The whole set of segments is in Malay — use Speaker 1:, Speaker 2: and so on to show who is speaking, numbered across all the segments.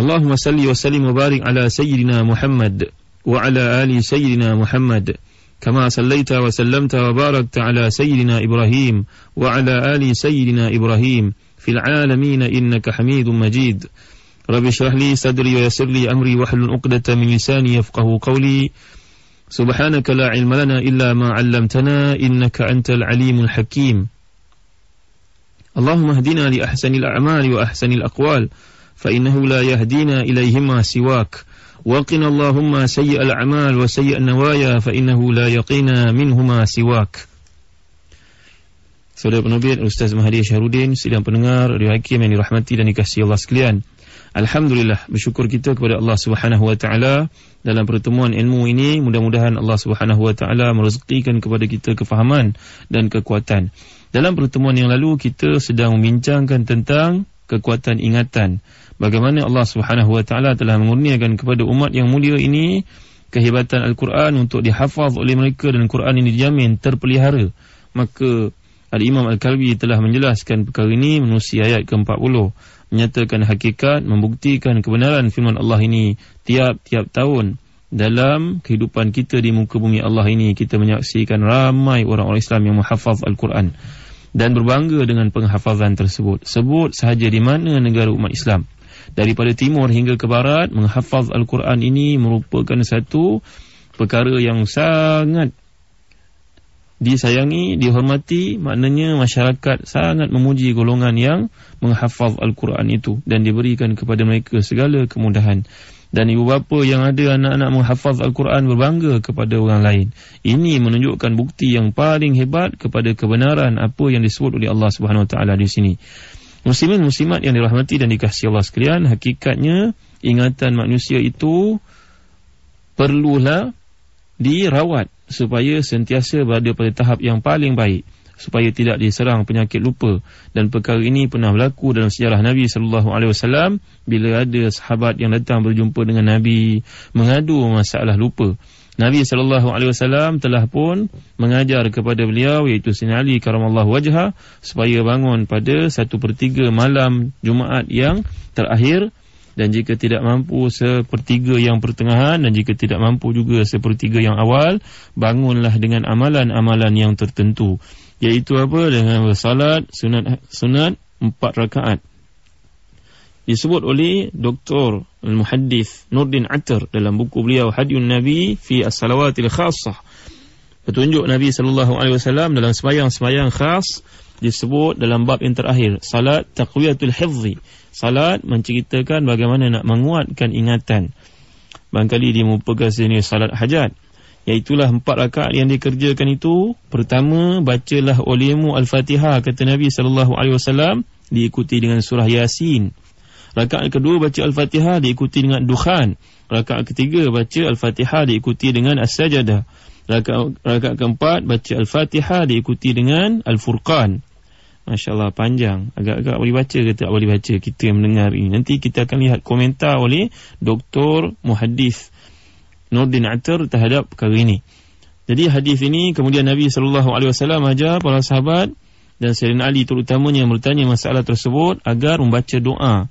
Speaker 1: اللهم صل وسلم وبارك على سيدنا محمد وعلى آل سيدنا محمد كما صليت وسلمت وباركت على سيدنا إبراهيم وعلى آل سيدنا إبراهيم في العالمين إنك حميد مجيد. رب اشرح لي صدري ويسر لي أمري واحلل عقدة من لساني يفقه قولي. سبحانك لا علم لنا إلا ما علمتنا إنك أنت العليم الحكيم. اللهم اهدنا لأحسن الأعمال وأحسن الأقوال. فإنه لا يهدينا إليهما سواك وقنا اللهم سيء الأعمال وسيء النوايا فإنه لا يقينا منهما سواك Saudara penerbit Ustaz Mahdi Syahrudin Sidang pendengar Radio Hakim yang dirahmati dan dikasihi Allah sekalian Alhamdulillah bersyukur kita kepada Allah Subhanahu Wa Taala dalam pertemuan ilmu ini mudah-mudahan Allah Subhanahu Wa Taala merezekikan kepada kita kefahaman dan kekuatan. Dalam pertemuan yang lalu kita sedang membincangkan tentang kekuatan ingatan. Bagaimana Allah Subhanahu wa taala telah mengurniakan kepada umat yang mulia ini kehebatan al-Quran untuk dihafaz oleh mereka dan Quran ini dijamin terpelihara. Maka Al-Imam Al-Kalbi telah menjelaskan perkara ini menerusi ayat ke-40. Menyatakan hakikat membuktikan kebenaran firman Allah ini tiap-tiap tahun. Dalam kehidupan kita di muka bumi Allah ini kita menyaksikan ramai orang-orang Islam yang menghafaz Al-Quran dan berbangga dengan penghafazan tersebut. Sebut sahaja di mana negara umat Islam. Daripada timur hingga ke barat menghafaz Al-Quran ini merupakan satu perkara yang sangat disayangi, dihormati. Maknanya masyarakat sangat memuji golongan yang menghafaz Al-Quran itu dan diberikan kepada mereka segala kemudahan dan ibu bapa yang ada anak-anak menghafaz Al-Quran berbangga kepada orang lain. Ini menunjukkan bukti yang paling hebat kepada kebenaran apa yang disebut oleh Allah Subhanahu Wa Taala di sini. Muslimin muslimat yang dirahmati dan dikasihi Allah sekalian, hakikatnya ingatan manusia itu perlulah dirawat supaya sentiasa berada pada tahap yang paling baik supaya tidak diserang penyakit lupa. Dan perkara ini pernah berlaku dalam sejarah Nabi sallallahu alaihi wasallam bila ada sahabat yang datang berjumpa dengan Nabi mengadu masalah lupa. Nabi SAW telah pun mengajar kepada beliau iaitu Sina Ali karamallahu wajha supaya bangun pada satu pertiga malam Jumaat yang terakhir. Dan jika tidak mampu sepertiga yang pertengahan dan jika tidak mampu juga sepertiga yang awal bangunlah dengan amalan-amalan yang tertentu iaitu apa dengan bersalat sunat sunat empat rakaat disebut oleh Dr. Al-Muhaddith Nurdin Atar dalam buku beliau Hadiyun Nabi fi As-Salawatil Khassah. Petunjuk Nabi wasallam dalam sembahyang-sembahyang khas disebut dalam bab yang terakhir salat taqwiyatul hifzi. Salat menceritakan bagaimana nak menguatkan ingatan. Barangkali dia merupakan sini salat hajat. Iaitulah empat rakaat yang dikerjakan itu. Pertama, bacalah olehmu Al-Fatihah, kata Nabi SAW, diikuti dengan surah Yasin. Rakaat kedua baca Al-Fatihah diikuti dengan Dukhan. Rakaat ketiga baca Al-Fatihah diikuti dengan As-Sajadah. Rakaat, rakaat keempat baca Al-Fatihah diikuti dengan Al-Furqan. Masya Allah panjang. Agak-agak boleh baca ke tak boleh baca kita yang mendengar ini. Nanti kita akan lihat komentar oleh Dr. Muhaddis Nordin Atar terhadap perkara ini. Jadi hadis ini kemudian Nabi SAW ajar para sahabat dan Sayyidina Ali terutamanya bertanya masalah tersebut agar membaca doa.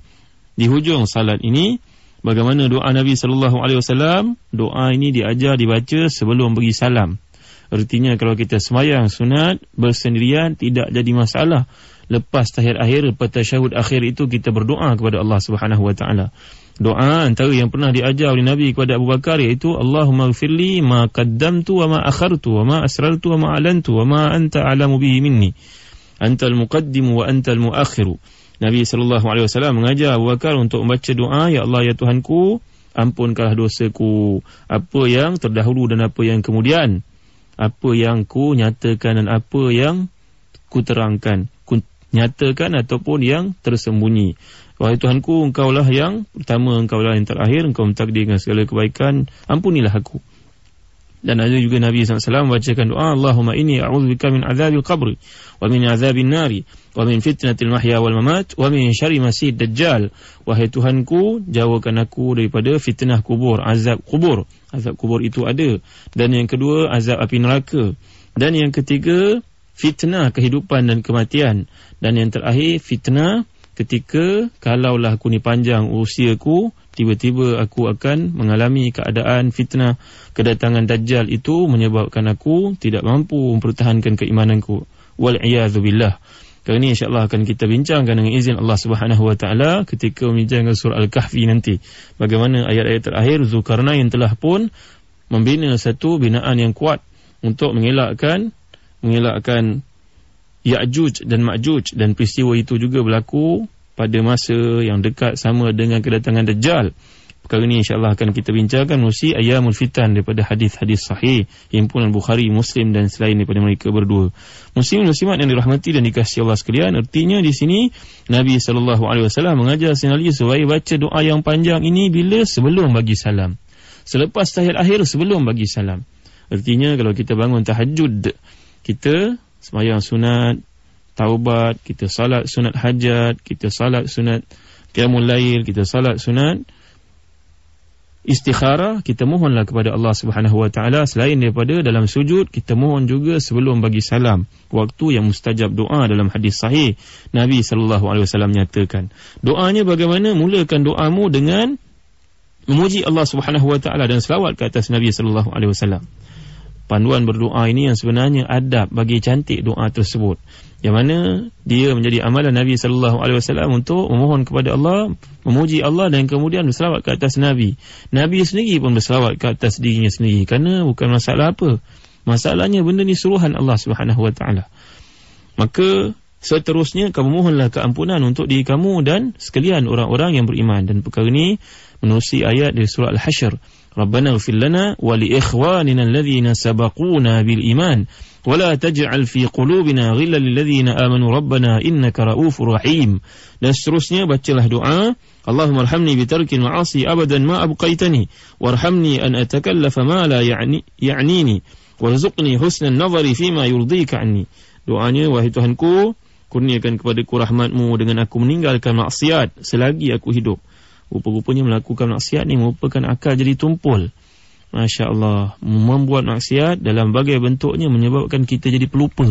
Speaker 1: Di hujung salat ini bagaimana doa Nabi sallallahu alaihi wasallam? Doa ini diajar dibaca sebelum bagi salam. Artinya kalau kita sembahyang sunat bersendirian tidak jadi masalah. Lepas tahiyat akhir lepas tasyahud akhir itu kita berdoa kepada Allah Subhanahu wa taala doa antara yang pernah diajar oleh Nabi kepada Abu Bakar iaitu Allahumma ighfirli ma qaddamtu wa ma akhartu wa ma asrartu wa ma alantu wa ma anta a'lamu bihi minni. Antal muqaddim wa antal muakhiru. Nabi sallallahu alaihi wasallam mengajar Abu Bakar untuk membaca doa ya Allah ya Tuhanku ampunkanlah dosaku. Apa yang terdahulu dan apa yang kemudian. Apa yang ku nyatakan dan apa yang ku terangkan. Ku, nyatakan ataupun yang tersembunyi. Wahai Tuhanku, engkau lah yang pertama, engkau lah yang terakhir, engkau mentakdirkan segala kebaikan, ampunilah aku. Dan ada juga Nabi SAW bacakan doa, Allahumma inni a'udzubika min azabil qabri, wa min azabin nari, wa min fitnatil mahya wal mamat, wa min syari masih dajjal. Wahai Tuhanku, jauhkan aku daripada fitnah kubur, azab kubur. Azab kubur itu ada. Dan yang kedua, azab api neraka. Dan yang ketiga, fitnah kehidupan dan kematian. Dan yang terakhir, fitnah ketika kalaulah aku ni panjang usiaku tiba-tiba aku akan mengalami keadaan fitnah. Kedatangan dajjal itu menyebabkan aku tidak mampu mempertahankan keimananku. Wal billah. Kali ini insyaallah akan kita bincangkan dengan izin Allah Subhanahu wa taala ketika membincangkan surah al-kahfi nanti. Bagaimana ayat-ayat terakhir zulkarnain telah pun membina satu binaan yang kuat untuk mengelakkan mengelakkan Ya'juj dan Ma'juj dan peristiwa itu juga berlaku pada masa yang dekat sama dengan kedatangan Dajjal. Perkara ini insyaAllah akan kita bincangkan Musi ayamul fitan daripada hadis-hadis sahih himpunan Bukhari, Muslim dan selain daripada mereka berdua. Muslim Muslimat yang dirahmati dan dikasihi Allah sekalian. Artinya di sini Nabi SAW mengajar Sinali supaya baca doa yang panjang ini bila sebelum bagi salam. Selepas tahiyat akhir sebelum bagi salam. Artinya kalau kita bangun tahajud, kita semayang sunat, taubat, kita salat sunat hajat, kita salat sunat qiyamul lail, kita salat sunat istikharah, kita mohonlah kepada Allah Subhanahu wa taala selain daripada dalam sujud, kita mohon juga sebelum bagi salam, waktu yang mustajab doa dalam hadis sahih Nabi sallallahu alaihi wasallam nyatakan. Doanya bagaimana? Mulakan doamu dengan memuji Allah Subhanahu wa taala dan selawat ke atas Nabi sallallahu alaihi wasallam panduan berdoa ini yang sebenarnya adab bagi cantik doa tersebut. Yang mana dia menjadi amalan Nabi sallallahu alaihi wasallam untuk memohon kepada Allah, memuji Allah dan kemudian berselawat ke atas Nabi. Nabi sendiri pun berselawat ke atas dirinya sendiri kerana bukan masalah apa. Masalahnya benda ni suruhan Allah Subhanahu wa taala. Maka seterusnya kamu mohonlah keampunan untuk diri kamu dan sekalian orang-orang yang beriman dan perkara ini menerusi ayat dari surah Al-Hasyr. ربنا اغفر لنا ولإخواننا الذين سبقونا بالإيمان ولا تجعل في قلوبنا غلا للذين آمنوا ربنا إنك رؤوف رحيم. نسرسني بتشله دعاء. اللهم ارحمني بترك المعاصي ابدا ما أبقيتني وارحمني أن أتكلف ما لا يعني يعنيني وارزقني حسن النظر فيما يرضيك عني. دعاني وهي تهنكو kurniakan kepada ku rahmatmu. Dengan aku meninggalkan maksiat selagi aku hidup. Rupa-rupanya melakukan maksiat ni merupakan akal jadi tumpul. Masya Allah, membuat maksiat dalam bagai bentuknya menyebabkan kita jadi pelupa.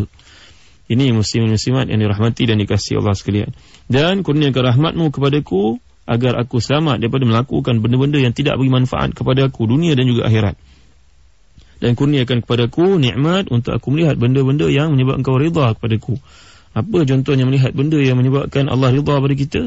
Speaker 1: Ini muslim-muslimat yang dirahmati dan dikasihi Allah sekalian. Dan kurniakan rahmatmu kepadaku agar aku selamat daripada melakukan benda-benda yang tidak beri manfaat kepada aku dunia dan juga akhirat. Dan kurniakan kepadaku nikmat untuk aku melihat benda-benda yang menyebabkan kau rida kepadaku. Apa contohnya melihat benda yang menyebabkan Allah rida pada kita?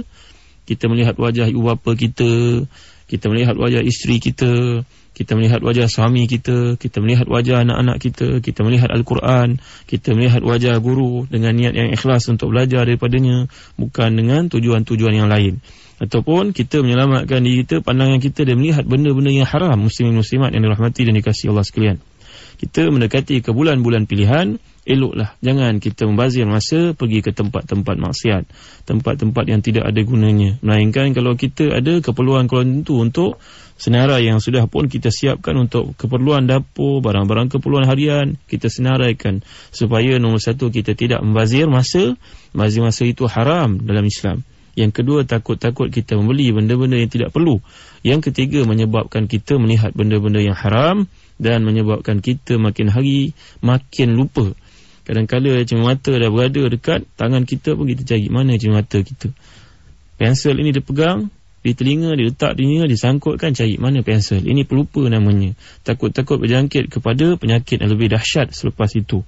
Speaker 1: Kita melihat wajah ibu bapa kita, kita melihat wajah isteri kita, kita melihat wajah suami kita, kita melihat wajah anak-anak kita, kita melihat Al-Quran, kita melihat wajah guru dengan niat yang ikhlas untuk belajar daripadanya, bukan dengan tujuan-tujuan yang lain. Ataupun kita menyelamatkan diri kita, pandangan kita dan melihat benda-benda yang haram, muslimin-muslimat yang dirahmati dan dikasih Allah sekalian. Kita mendekati ke bulan-bulan pilihan, eloklah. Jangan kita membazir masa pergi ke tempat-tempat maksiat. Tempat-tempat yang tidak ada gunanya. Melainkan kalau kita ada keperluan-keperluan itu untuk senarai yang sudah pun kita siapkan untuk keperluan dapur barang-barang keperluan harian kita senaraikan. Supaya nombor satu kita tidak membazir masa. Membazir masa itu haram dalam Islam. Yang kedua takut-takut kita membeli benda-benda yang tidak perlu. Yang ketiga menyebabkan kita melihat benda-benda yang haram dan menyebabkan kita makin hari makin lupa Kadang-kadang cermin dah berada dekat tangan kita pun kita cari mana cermin kita. Pensel ini dia pegang, di telinga dia letak di dia disangkutkan cari mana pensel. Ini pelupa namanya. Takut-takut berjangkit kepada penyakit yang lebih dahsyat selepas itu.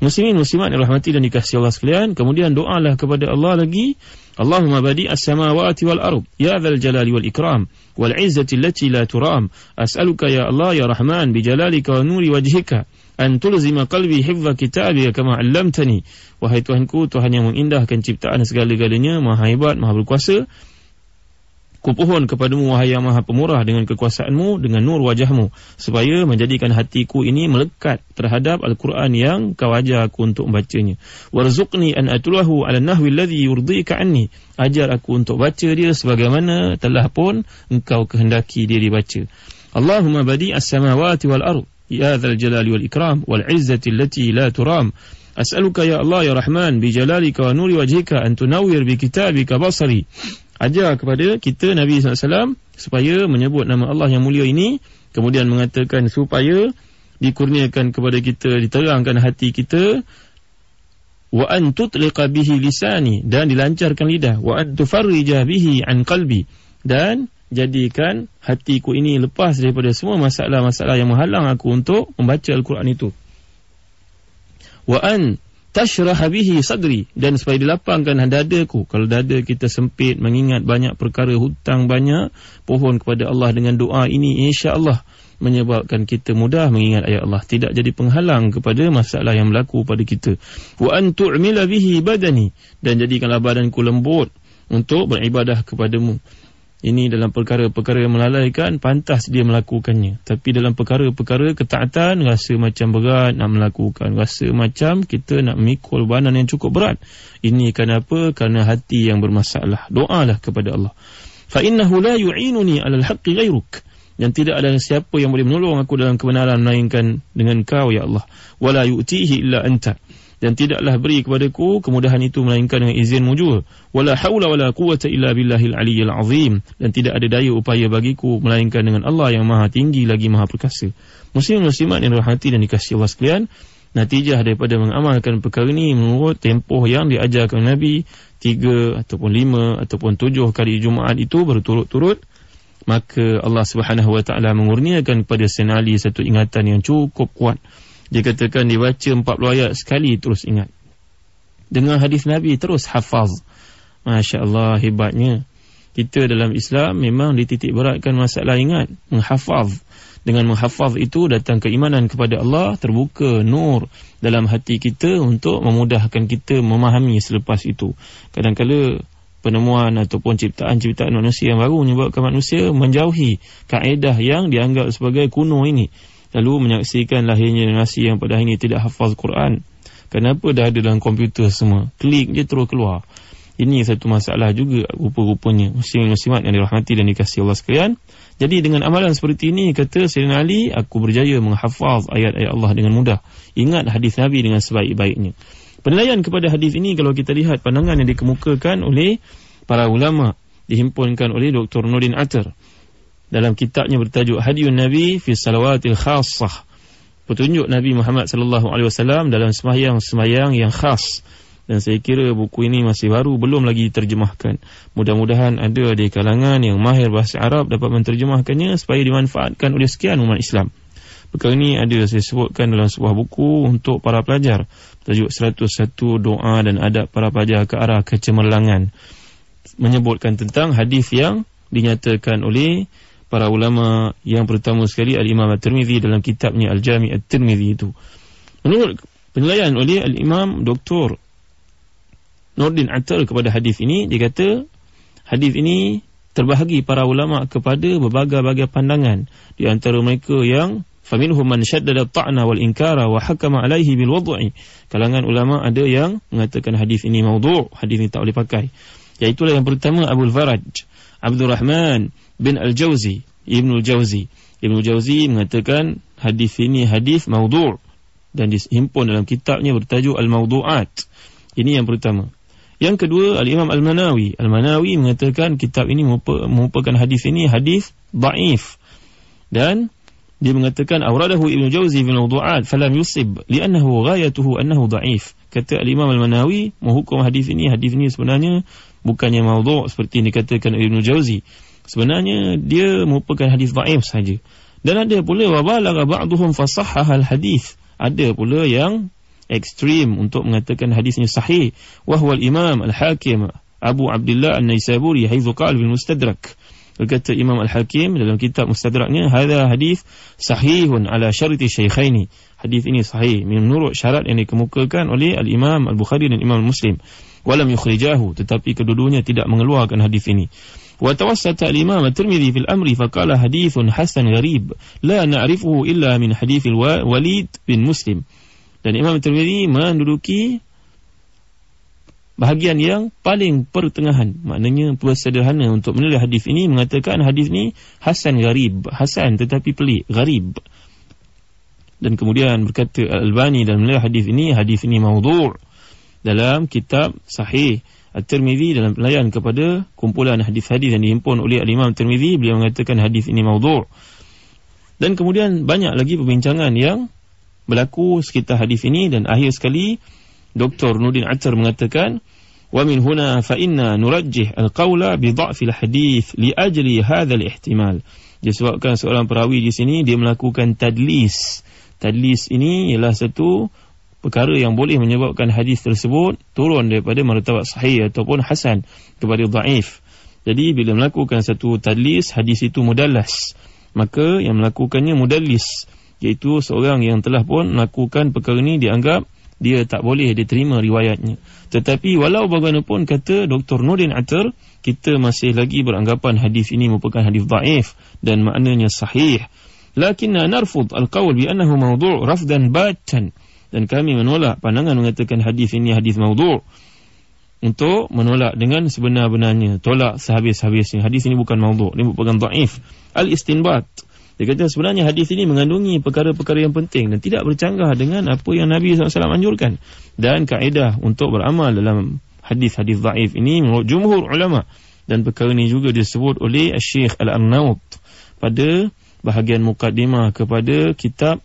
Speaker 1: Muslimin muslimat yang rahmati dan dikasihi Allah sekalian, kemudian doalah kepada Allah lagi. Allahumma badi as-samawati wal ard, ya dzal jalali wal ikram, wal izzati allati la turam. As'aluka ya Allah ya Rahman bi jalalika wa nuri wajhika an tulzima qalbi hifdha kitabi kama 'allamtani wahai tuhanku tuhan yang mengindahkan ciptaan segala-galanya maha hebat maha berkuasa Kupohon kepadamu wahai yang maha pemurah dengan kekuasaanmu, dengan nur wajahmu. Supaya menjadikan hatiku ini melekat terhadap Al-Quran yang kau ajar aku untuk membacanya. Warzuqni an atulahu ala nahwi alladhi yurdika anni. Ajar aku untuk baca dia sebagaimana telah pun engkau kehendaki dia dibaca. Allahumma badi as-samawati wal ard. Ya dhal jalali wal ikram wal izzati allati la turam. As'aluka ya Allah ya Rahman bi jalalika wa nuri wajhika an tunawwir bi kitabika basari ajar kepada kita Nabi SAW supaya menyebut nama Allah yang mulia ini kemudian mengatakan supaya dikurniakan kepada kita diterangkan hati kita. Wa an tutliqa bihi lisani dan dilancarkan lidah. Wa an tufarrija bihi an qalbi. Dan jadikan hatiku ini lepas daripada semua masalah-masalah yang menghalang aku untuk membaca al-Quran itu. Wa an tashrah bihi sadri. Dan supaya dilapangkan dadaku. Kalau dada kita sempit mengingat banyak perkara hutang banyak pohon kepada Allah dengan doa ini insya-Allah menyebabkan kita mudah mengingat ayat Allah. Tidak jadi penghalang kepada masalah yang berlaku pada kita. Wa an tu'mila bihi badani. Dan jadikanlah badanku lembut untuk beribadah kepadamu ini dalam perkara-perkara yang melalaikan pantas dia melakukannya. Tapi dalam perkara-perkara ketaatan rasa macam berat nak melakukan. Rasa macam kita nak memikul banan yang cukup berat. Ini kenapa kerana hati yang bermasalah. Doalah kepada Allah. Fa innahu la yu'inuni 'alal haqqi ghayruk. Dan tidak ada siapa yang boleh menolong aku dalam kebenaran melainkan dengan kau ya Allah. Wala yu'tihi illa anta dan tidaklah beri kepadaku kemudahan itu melainkan dengan izinmu juga wala haula wala quwata illa billahil aliyyil azim. Dan tidak ada daya upaya bagiku melainkan dengan Allah yang maha tinggi lagi maha perkasa. Muslim muslimat yang berhati dan dikasihi Allah sekalian natijah daripada mengamalkan perkara ini menurut tempoh yang diajarkan Nabi tiga ataupun lima ataupun tujuh kali Jumaat itu berturut-turut maka Allah taala mengurniakan kepada senali satu ingatan yang cukup kuat dia katakan dibaca 40 ayat sekali terus ingat. Dengan hadis Nabi terus hafaz. Masya Allah hebatnya. Kita dalam Islam memang dititik beratkan masalah ingat. Menghafaz. Dengan menghafaz itu datang keimanan kepada Allah. Terbuka nur dalam hati kita untuk memudahkan kita memahami selepas itu. Kadang-kadang penemuan ataupun ciptaan-ciptaan manusia yang baru menyebabkan manusia menjauhi kaedah yang dianggap sebagai kuno ini lalu menyaksikan lahirnya generasi yang pada hari ini tidak hafaz Quran. Kenapa dah ada dalam komputer semua? Klik je terus keluar. Ini satu masalah juga rupa-rupanya. Muslim-muslimat yang dirahmati dan dikasih Allah sekalian. Jadi dengan amalan seperti ini, kata Sayyidina Ali, aku berjaya menghafaz ayat-ayat Allah dengan mudah. Ingat hadis Nabi dengan sebaik-baiknya. Penilaian kepada hadis ini, kalau kita lihat pandangan yang dikemukakan oleh para ulama, dihimpunkan oleh Dr. Nurdin Atar dalam kitabnya bertajuk Hadiyun Nabi fi Salawatil Khassah. Petunjuk Nabi Muhammad sallallahu alaihi wasallam dalam sembahyang-sembahyang yang khas. Dan saya kira buku ini masih baru belum lagi diterjemahkan. Mudah-mudahan ada di kalangan yang mahir bahasa Arab dapat menterjemahkannya supaya dimanfaatkan oleh sekian umat Islam. Perkara ini ada saya sebutkan dalam sebuah buku untuk para pelajar. Tajuk 101 doa dan adab para pelajar ke arah kecemerlangan. Menyebutkan tentang hadis yang dinyatakan oleh para ulama yang pertama sekali Al-Imam At-Tirmidhi dalam kitabnya Al-Jami' At-Tirmidhi itu. Menurut penilaian oleh Al-Imam Dr. Nordin Attar kepada hadis ini, dia kata hadis ini terbahagi para ulama kepada berbagai-bagai pandangan. Di antara mereka yang faminhum man shaddada ta'na wal inkara wa hakama alaihi bil wad'i. Kalangan ulama ada yang mengatakan hadis ini maudhu', hadis ini tak boleh pakai. Iaitulah yang pertama Abu Faraj, Abdul Rahman bin Al-Jawzi, Ibn Al-Jawzi. Ibn Al-Jawzi mengatakan hadis ini hadis maudhu' dan dihimpun dalam kitabnya bertajuk Al-Mawdu'at. Ini yang pertama. Yang kedua, Al-Imam Al-Manawi. Al-Manawi mengatakan kitab ini merupakan hadis ini hadis da'if. Dan dia mengatakan awradahu Ibn Jawzi bin Mawdu'at falam yusib li'annahu ghayatuhu annahu da'if. Kata Al-Imam Al-Manawi menghukum hadis ini, hadis ini sebenarnya bukannya maudhu' seperti yang dikatakan Ibn Jawzi sebenarnya dia merupakan hadis dhaif saja. Dan ada pula wabalagha ba'dhum fasahhaha al-hadis. Ada pula yang ekstrim untuk mengatakan hadisnya sahih. Wa huwa al-imam al-hakim Abu Abdullah An-Naisaburi haitsu qala bil Mustadrak. Berkata Imam Al-Hakim dalam kitab Mustadraknya hadha hadis sahihun ala syarti syaikhaini. Hadis ini sahih menurut syarat yang dikemukakan oleh Al-Imam Al-Bukhari dan Imam Muslim. Walam yukhrijahu tetapi kedua-duanya tidak mengeluarkan hadis ini وتوسط الإمام الترمذي في الأمر فقال حديث حسن غريب لا نعرفه إلا من حديث الوليد بن مسلم dan Imam Tirmidzi menduduki bahagian yang paling pertengahan maknanya sederhana untuk menilai hadis ini mengatakan hadis ini hasan gharib hasan tetapi pelik gharib dan kemudian berkata Al-Albani dalam menilai hadis ini hadis ini maudhu' dalam kitab sahih At-Tirmidzi dalam pelayan kepada kumpulan hadis-hadis yang dihimpun oleh Al-Imam Tirmidzi beliau mengatakan hadis ini maudhu' dan kemudian banyak lagi perbincangan yang berlaku sekitar hadis ini. Dan akhir sekali Dr. Nudin Atar mengatakan wa min huna fa inna nurajjih al-qawla bi dha'fi al-hadith li ajli hadha al-ihtimal. Disebabkan seorang perawi di sini dia melakukan tadlis. Tadlis ini ialah satu perkara yang boleh menyebabkan hadis tersebut turun daripada martabat sahih ataupun hasan kepada dhaif. Jadi bila melakukan satu tadlis hadis itu mudallas, maka yang melakukannya mudallis iaitu seorang yang telah pun melakukan perkara ini dianggap dia tak boleh diterima riwayatnya. Tetapi walau bagaimanapun kata Dr. Nurdin Atar, kita masih lagi beranggapan hadis ini merupakan hadis dhaif dan maknanya sahih. Lakinna narfud al-qawl bi annahu mawdu' rafdan batan dan kami menolak pandangan mengatakan hadis ini hadis maudhu' untuk menolak dengan sebenar-benarnya tolak sehabis-habisnya. Hadis ini bukan maudhu' ini bukan dhaif al-istinbat. Dia kata sebenarnya hadis ini mengandungi perkara-perkara yang penting dan tidak bercanggah dengan apa yang Nabi SAW anjurkan. Dan kaedah untuk beramal dalam hadis-hadis dhaif ini menurut jumhur ulama. Dan perkara ini juga disebut oleh Syekh Al-Arnaut pada bahagian mukaddimah kepada kitab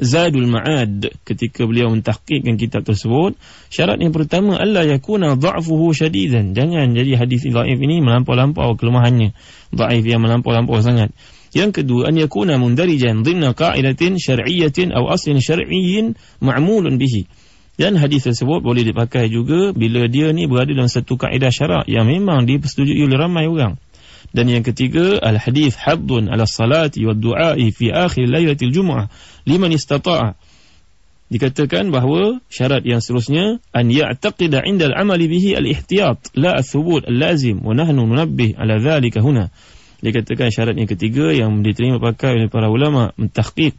Speaker 1: Zadul Ma'ad ketika beliau mentahqiqkan kitab tersebut syarat yang pertama Allah yakuna dha'fuhu syadidan jangan jadi hadis dhaif ini melampau-lampau kelemahannya. Dhaif yang melampau-lampau sangat. Yang kedua an yakuna mundarijan dhinna qa'idatin syar'iyyatin aw aslin syar'iyyin ma'mulun bihi. Dan hadis tersebut boleh dipakai juga bila dia ni berada dalam satu kaedah syarak yang memang dipersetujui oleh ramai orang dan yang ketiga al-hadis haddun ala salati wa du'ai fi akhir lailatul jumu'ah liman istata'a. Dikatakan bahawa syarat yang seterusnya an ya'taqida 'inda al-'amali bihi al-ihtiyat la ath-thubut al-lazim wa nahnu nunabbih ala dhalika huna. Dikatakan syarat yang ketiga yang diterima pakai oleh para ulama mentahqiq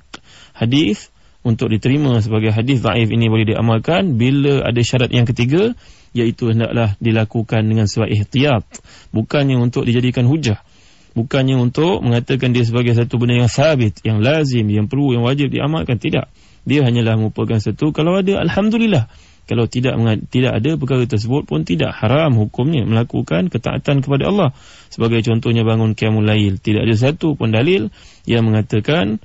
Speaker 1: hadis untuk diterima sebagai hadis dhaif ini boleh diamalkan bila ada syarat yang ketiga iaitu hendaklah dilakukan dengan sebab ihtiyat. Bukannya untuk dijadikan hujah. Bukannya untuk mengatakan dia sebagai satu benda yang sabit yang lazim yang perlu yang wajib diamalkan. Tidak. Dia hanyalah merupakan satu kalau ada alhamdulillah. Kalau tidak tidak ada perkara tersebut pun tidak. Haram hukumnya melakukan ketaatan kepada Allah. Sebagai contohnya bangun qiyamul lail. Tidak ada satu pun dalil yang mengatakan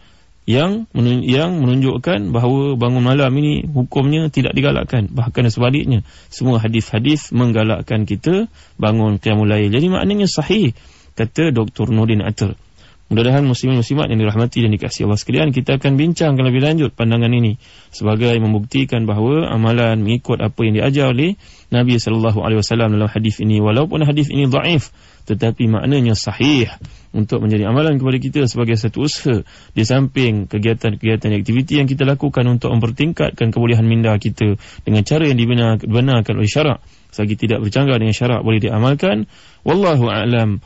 Speaker 1: yang yang menunjukkan bahawa bangun malam ini hukumnya tidak digalakkan. Bahkan sebaliknya semua hadis-hadis menggalakkan kita bangun qiyamul lail. Jadi maknanya sahih kata Dr Nurdin Atar mudah-mudahan muslimin muslimat yang dirahmati dan dikasihi Allah sekalian kita akan bincangkan lebih lanjut pandangan ini sebagai membuktikan bahawa amalan mengikut apa yang diajar oleh Nabi wasallam dalam hadis ini. Walaupun hadis ini dhaif tetapi maknanya sahih untuk menjadi amalan kepada kita sebagai satu usaha di samping kegiatan-kegiatan aktiviti yang kita lakukan untuk mempertingkatkan kebolehan minda kita dengan cara yang dibenarkan oleh syarak. Selagi tidak bercanggah dengan syarak boleh diamalkan. Wallahu a'lam